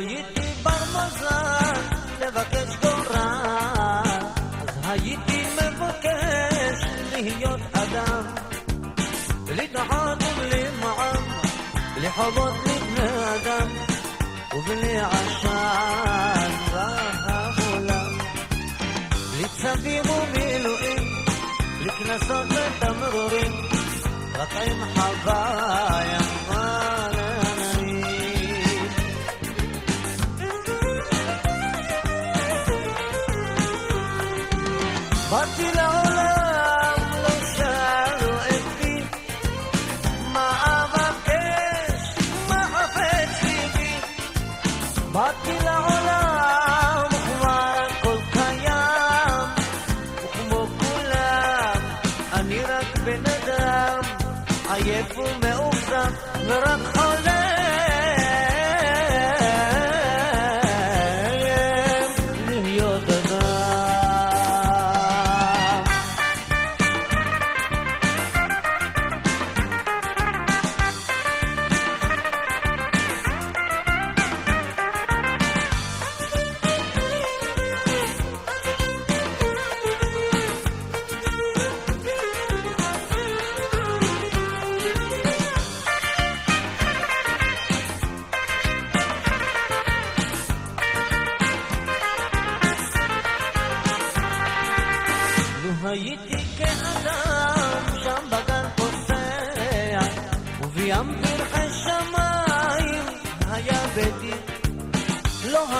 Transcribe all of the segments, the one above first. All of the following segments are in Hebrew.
زهايتي برمزة لفكش قرى زهايتي مفكش لهيوت أدم لتعاطم لمعم لحظات لبنادم وبلي عشان راها غلام لتسبيب وميلوئين لكنسات تمررين رقعين حبايا באתי לעולם, לא שאלו אותי מה אבקש, מה חפץ ליבי. באתי לעולם, וכבר הכל קיים, וכמו כולם, אני רק בן אדם, עייף ומאוכזב, ורק חולם.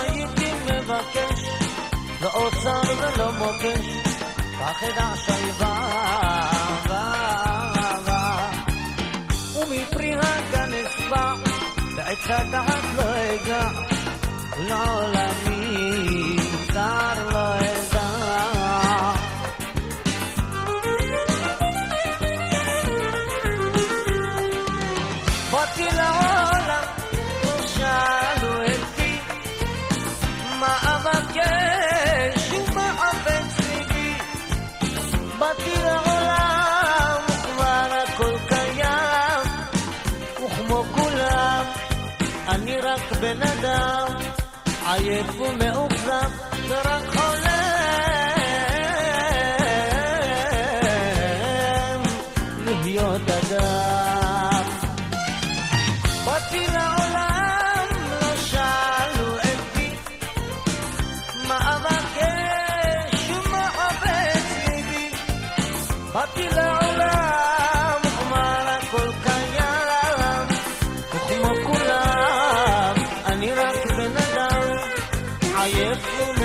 הייתי מבקש לא אוצר ולא מוקש קח את השלווה ומפרי הגן אשבע בעץ הדעת לא אגע לעולמי רק בן אדם, עייף ומאוכזב, ורק חולם להיות אדם. אותי לעולם לא שאלו אותי, מה אבקש ומה עובד ליבי. אותי לעולם Lord.